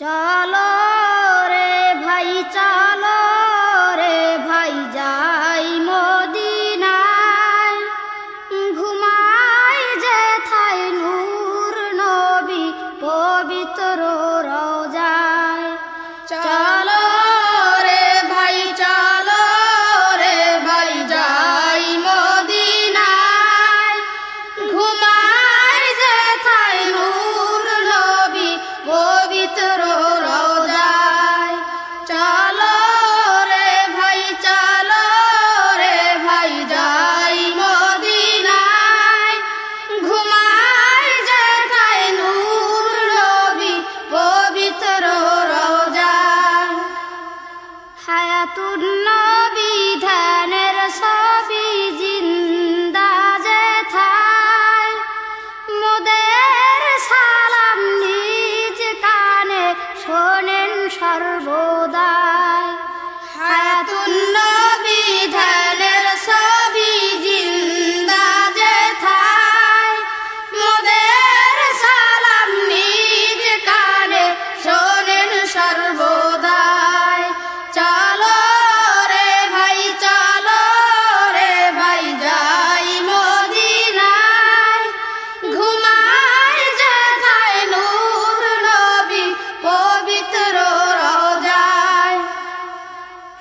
চলো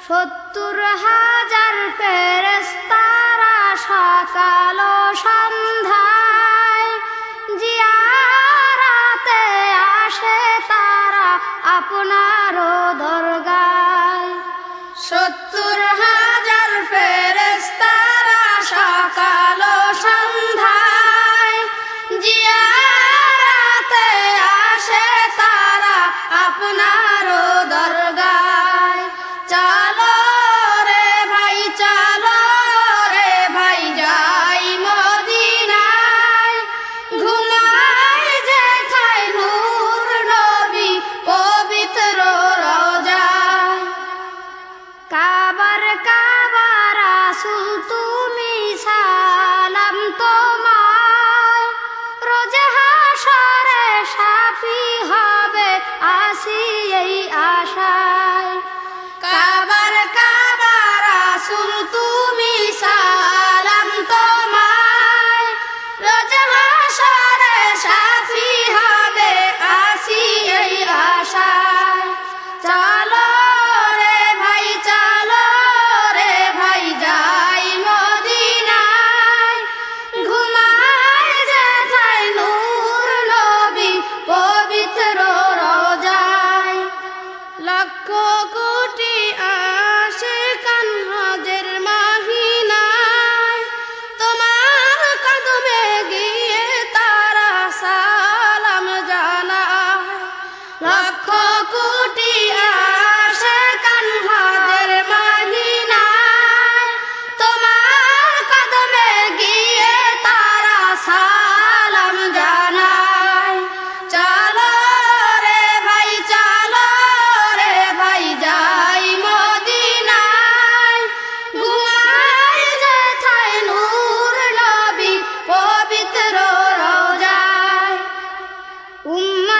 সত্তর হাজার ফেরেস্তারা সকাল সন্ধ্যায়। জিয়ারাতে আসে তারা আপনার দরগায়। সত্তর হাজার ফেরেস্তারা সকাল সন্ধ্যায়। জিয়ারাতে আসে তারা আপনার কাবার কাবা রাসুল তুমি সালাম তোমায়। রোজ হাসরে সাফি হবে আসি এই আশায়। কাবার কাবা রাসুল তুমি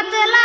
बदला